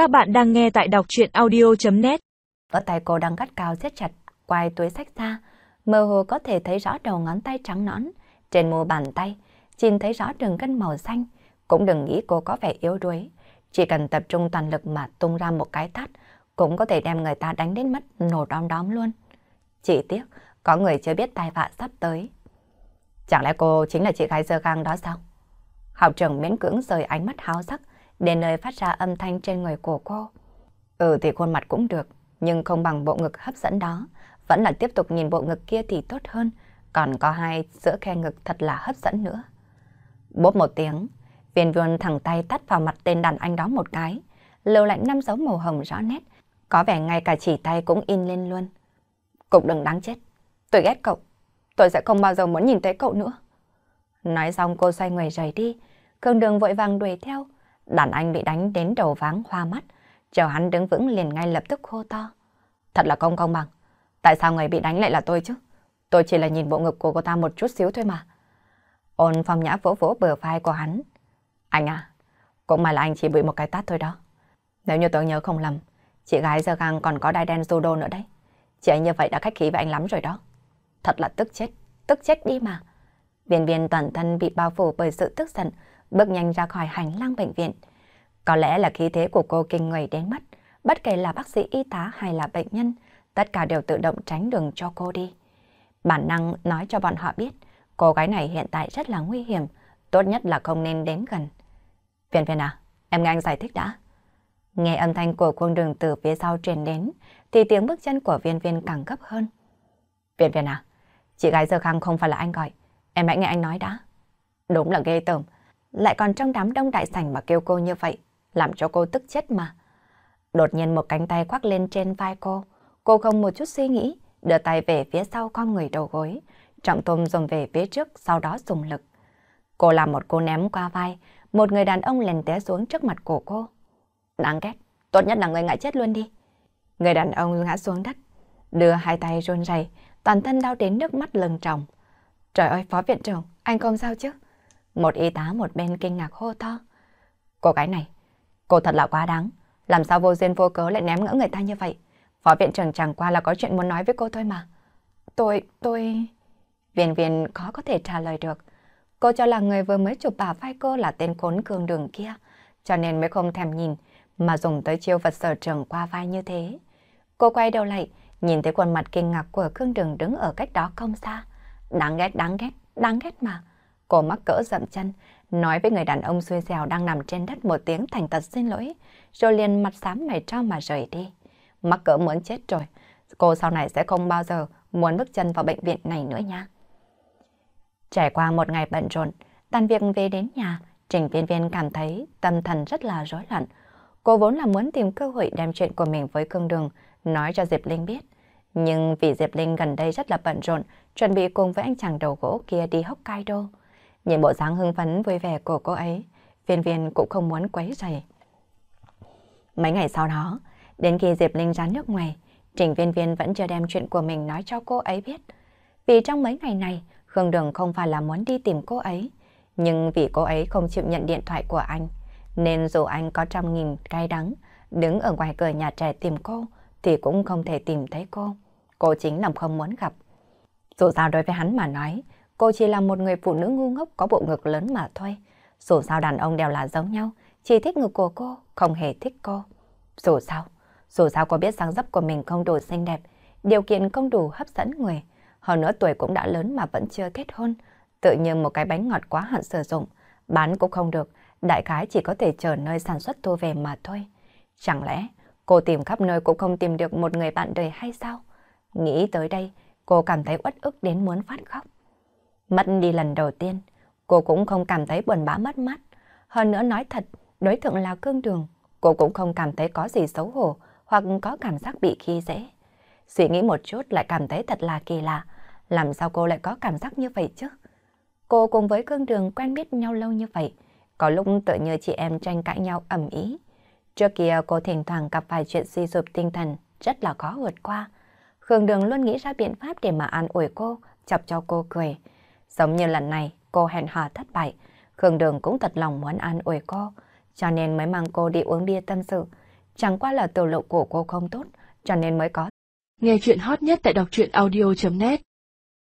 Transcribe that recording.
Các bạn đang nghe tại đọc chuyện audio.net Ở tay cô đang gắt cao siết chặt, quay túi sách ra, mơ hồ có thể thấy rõ đầu ngón tay trắng nõn, trên mu bàn tay, nhìn thấy rõ đường gân màu xanh, cũng đừng nghĩ cô có vẻ yếu đuối. Chỉ cần tập trung toàn lực mà tung ra một cái tát, cũng có thể đem người ta đánh đến mất nổ đom đóm luôn. Chỉ tiếc, có người chưa biết tai vạ sắp tới. Chẳng lẽ cô chính là chị gái dơ gang đó sao? Học trưởng miễn cưỡng rời ánh mắt háo sắc, đến nơi phát ra âm thanh trên người của cô. Ừ thì khuôn mặt cũng được, nhưng không bằng bộ ngực hấp dẫn đó. Vẫn là tiếp tục nhìn bộ ngực kia thì tốt hơn, còn có hai giữa khe ngực thật là hấp dẫn nữa. Bốp một tiếng, viên viên thẳng tay tắt vào mặt tên đàn anh đó một cái, lưu lạnh năm dấu màu hồng rõ nét, có vẻ ngay cả chỉ tay cũng in lên luôn. Cục đừng đáng chết, tôi ghét cậu, tôi sẽ không bao giờ muốn nhìn thấy cậu nữa. Nói xong cô xoay người rời đi, Khương Đường vội vàng đuổi theo, Đàn anh bị đánh đến đầu váng hoa mắt, chờ hắn đứng vững liền ngay lập tức hô to. Thật là không công bằng. Tại sao người bị đánh lại là tôi chứ? Tôi chỉ là nhìn bộ ngực của cô ta một chút xíu thôi mà. Ôn phong nhã vỗ vỗ bờ vai của hắn. Anh à, cũng mà là anh chỉ bị một cái tát thôi đó. Nếu như tôi nhớ không lầm, chị gái giờ gang còn có đai đen judo nữa đấy. Chị ấy như vậy đã khách khí với anh lắm rồi đó. Thật là tức chết, tức chết đi mà. Viên viên toàn thân bị bao phủ bởi sự tức giận, bước nhanh ra khỏi hành lang bệnh viện. Có lẽ là khí thế của cô kinh người đến mất bất kể là bác sĩ y tá hay là bệnh nhân, tất cả đều tự động tránh đường cho cô đi. Bản năng nói cho bọn họ biết, cô gái này hiện tại rất là nguy hiểm, tốt nhất là không nên đến gần. Viên viên à, em nghe anh giải thích đã. Nghe âm thanh của quân đường từ phía sau truyền đến, thì tiếng bước chân của viên viên càng gấp hơn. Viên viên à, chị gái giờ khang không phải là anh gọi, em hãy nghe anh nói đã. Đúng là ghê tởm, lại còn trong đám đông đại sảnh mà kêu cô như vậy, làm cho cô tức chết mà. Đột nhiên một cánh tay khoác lên trên vai cô, cô không một chút suy nghĩ, đưa tay về phía sau con người đầu gối, trọng tôm dùng về phía trước, sau đó dùng lực. Cô làm một cô ném qua vai, một người đàn ông lèn té xuống trước mặt của cô. Đáng ghét, tốt nhất là người ngại chết luôn đi. Người đàn ông ngã xuống đất, đưa hai tay run rẩy, toàn thân đau đến nước mắt lưng tròng. Trời ơi, phó viện trưởng, anh không sao chứ? Một y tá một bên kinh ngạc hô to. Cô gái này, cô thật là quá đáng. Làm sao vô duyên vô cớ lại ném ngỡ người ta như vậy? Phó viện trưởng chẳng qua là có chuyện muốn nói với cô thôi mà. Tôi, tôi... Viên viên khó có thể trả lời được. Cô cho là người vừa mới chụp bà vai cô là tên khốn cường đường kia, cho nên mới không thèm nhìn, mà dùng tới chiêu vật sở trường qua vai như thế. Cô quay đầu lại, nhìn thấy khuôn mặt kinh ngạc của Khương Đường đứng ở cách đó không xa. Đáng ghét, đáng ghét, đáng ghét mà. Cô mắc cỡ dậm chân, nói với người đàn ông xui xẻo đang nằm trên đất một tiếng thành thật xin lỗi, rồi liền mặt xám mày cho mà rời đi. Mắc cỡ muốn chết rồi, cô sau này sẽ không bao giờ muốn bước chân vào bệnh viện này nữa nha. Trải qua một ngày bận rộn, tan việc về đến nhà, Trình Viên Viên cảm thấy tâm thần rất là rối loạn. Cô vốn là muốn tìm cơ hội đem chuyện của mình với Cương Đường, nói cho Diệp Linh biết. Nhưng vì Diệp Linh gần đây rất là bận rộn, chuẩn bị cùng với anh chàng đầu gỗ kia đi Hokkaido. Nhìn bộ dáng hưng phấn vui vẻ của cô ấy, viên viên cũng không muốn quấy rầy. Mấy ngày sau đó, đến khi Diệp Linh ra nước ngoài, Trình viên viên vẫn chưa đem chuyện của mình nói cho cô ấy biết. Vì trong mấy ngày này, Khương Đường không phải là muốn đi tìm cô ấy, nhưng vì cô ấy không chịu nhận điện thoại của anh, nên dù anh có trăm nghìn cay đắng, đứng ở ngoài cửa nhà trẻ tìm cô, thì cũng không thể tìm thấy cô. Cô chính là không muốn gặp. Dù sao đối với hắn mà nói, Cô chỉ là một người phụ nữ ngu ngốc có bộ ngực lớn mà thôi. Dù sao đàn ông đều là giống nhau, chỉ thích ngực của cô, không hề thích cô. Dù sao, dù sao cô biết dáng dấp của mình không đủ xinh đẹp, điều kiện không đủ hấp dẫn người. Hơn nữa tuổi cũng đã lớn mà vẫn chưa kết hôn. Tự nhiên một cái bánh ngọt quá hạn sử dụng, bán cũng không được, đại khái chỉ có thể chờ nơi sản xuất thu về mà thôi. Chẳng lẽ cô tìm khắp nơi cũng không tìm được một người bạn đời hay sao? Nghĩ tới đây, cô cảm thấy uất ức đến muốn phát khóc. Mất đi lần đầu tiên, cô cũng không cảm thấy buồn bã mất mát. Hơn nữa nói thật, đối tượng là cương đường, cô cũng không cảm thấy có gì xấu hổ hoặc có cảm giác bị khi dễ. Suy nghĩ một chút lại cảm thấy thật là kỳ lạ, làm sao cô lại có cảm giác như vậy chứ? Cô cùng với cương đường quen biết nhau lâu như vậy, có lúc tự như chị em tranh cãi nhau ẩm ý. Trước kia cô thỉnh thoảng gặp vài chuyện suy sụp tinh thần, rất là khó vượt qua. Khương Đường luôn nghĩ ra biện pháp để mà an ủi cô, chọc cho cô cười. Giống như lần này cô hẹn hò thất bại, Khương Đường cũng thật lòng muốn an ủi cô, cho nên mới mang cô đi uống bia tâm sự. chẳng qua là tiểu lộ của cô không tốt, cho nên mới có. Nghe chuyện hot nhất tại đọc truyện audio.net